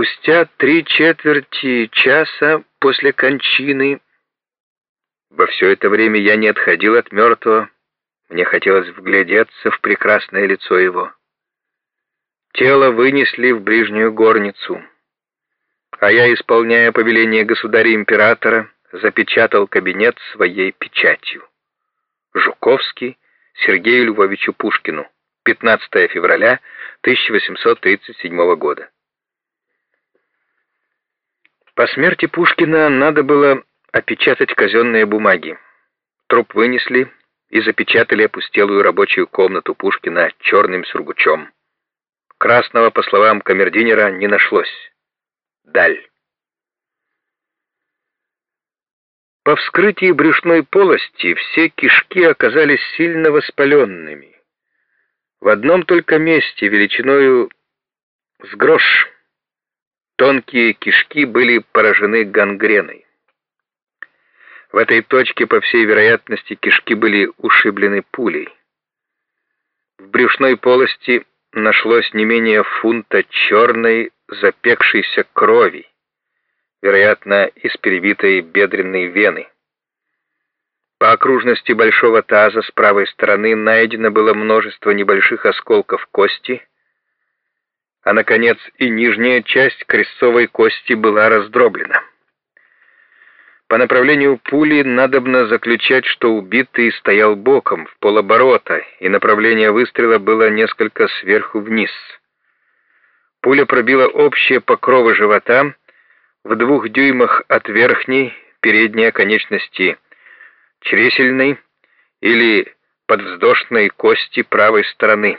Спустя три четверти часа после кончины, во все это время я не отходил от мертвого, мне хотелось вглядеться в прекрасное лицо его. Тело вынесли в ближнюю горницу, а я, исполняя повеление государя-императора, запечатал кабинет своей печатью. Жуковский Сергею Львовичу Пушкину, 15 февраля 1837 года. По смерти Пушкина надо было опечатать казенные бумаги. Труп вынесли и запечатали опустелую рабочую комнату Пушкина черным сургучом. Красного, по словам камердинера, не нашлось. Даль. По вскрытии брюшной полости все кишки оказались сильно воспаленными. В одном только месте величиною с грош тонкие кишки были поражены гангреной. В этой точке, по всей вероятности, кишки были ушиблены пулей. В брюшной полости нашлось не менее фунта черной запекшейся крови, вероятно, из перебитой бедренной вены. По окружности большого таза с правой стороны найдено было множество небольших осколков кости, а, наконец, и нижняя часть крестцовой кости была раздроблена. По направлению пули надобно заключать, что убитый стоял боком, в полоборота, и направление выстрела было несколько сверху вниз. Пуля пробила общие покровы живота в двух дюймах от верхней, передней конечности чресельной или подвздошной кости правой стороны.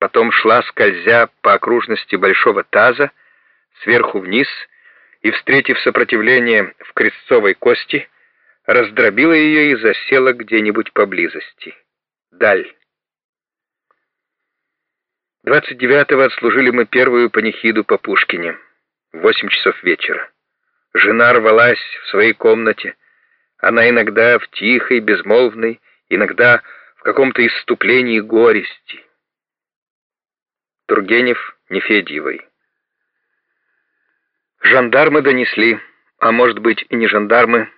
Потом шла, скользя по окружности большого таза, сверху вниз — и, встретив сопротивление в крестцовой кости, раздробила ее и засела где-нибудь поблизости. Даль. 29-го отслужили мы первую панихиду по Пушкине. В 8 часов вечера. Жена рвалась в своей комнате. Она иногда в тихой, безмолвной, иногда в каком-то исступлении горести. Тургенев Нефедьевой. Жандармы донесли, а может быть и не жандармы,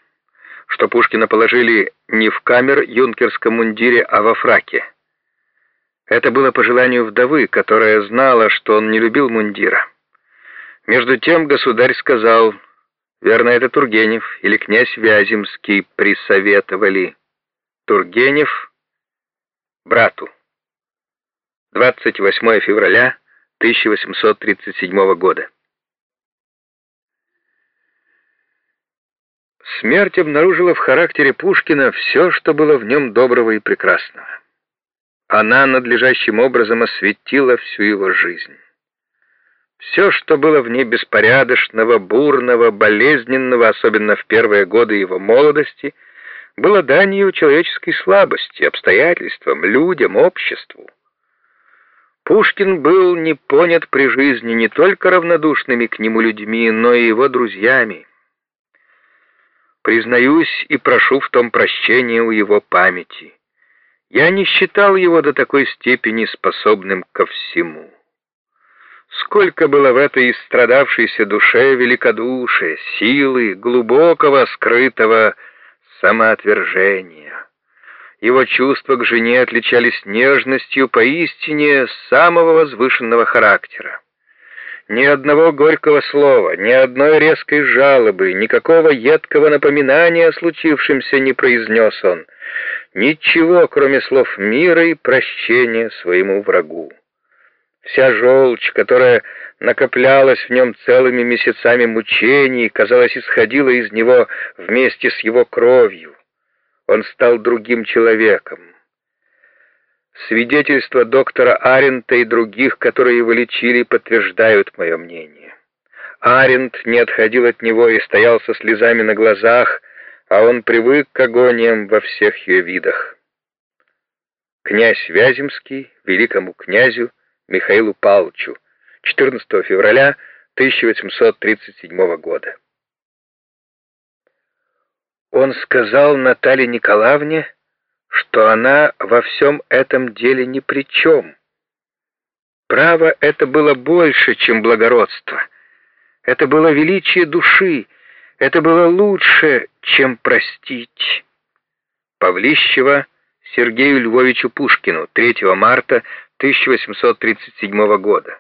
что Пушкина положили не в камер юнкерском мундире, а во фраке. Это было по желанию вдовы, которая знала, что он не любил мундира. Между тем государь сказал, верно, это Тургенев или князь Вяземский присоветовали. Тургенев брату. 28 февраля 1837 года. Смерть обнаружила в характере Пушкина все, что было в нем доброго и прекрасного. Она надлежащим образом осветила всю его жизнь. Все, что было в ней беспорядочного, бурного, болезненного, особенно в первые годы его молодости, было данью человеческой слабости, обстоятельствам, людям, обществу. Пушкин был не понят при жизни не только равнодушными к нему людьми, но и его друзьями. Признаюсь и прошу в том прощения у его памяти. Я не считал его до такой степени способным ко всему. Сколько было в этой истрадавшейся душе великодушия, силы, глубокого скрытого самоотвержения. Его чувства к жене отличались нежностью поистине самого возвышенного характера. Ни одного горького слова, ни одной резкой жалобы, никакого едкого напоминания о случившемся не произнес он. Ничего, кроме слов мира и прощения своему врагу. Вся желчь, которая накоплялась в нем целыми месяцами мучений, казалось, исходила из него вместе с его кровью. Он стал другим человеком. Свидетельства доктора Арента и других, которые его лечили, подтверждают мое мнение. Арент не отходил от него и стоял со слезами на глазах, а он привык к агониям во всех ее видах. Князь Вяземский великому князю Михаилу Павловичу 14 февраля 1837 года. Он сказал Наталье Николаевне, что она во всем этом деле ни при чем. Право это было больше, чем благородство. Это было величие души, это было лучше, чем простить. Павлищева Сергею Львовичу Пушкину 3 марта 1837 года.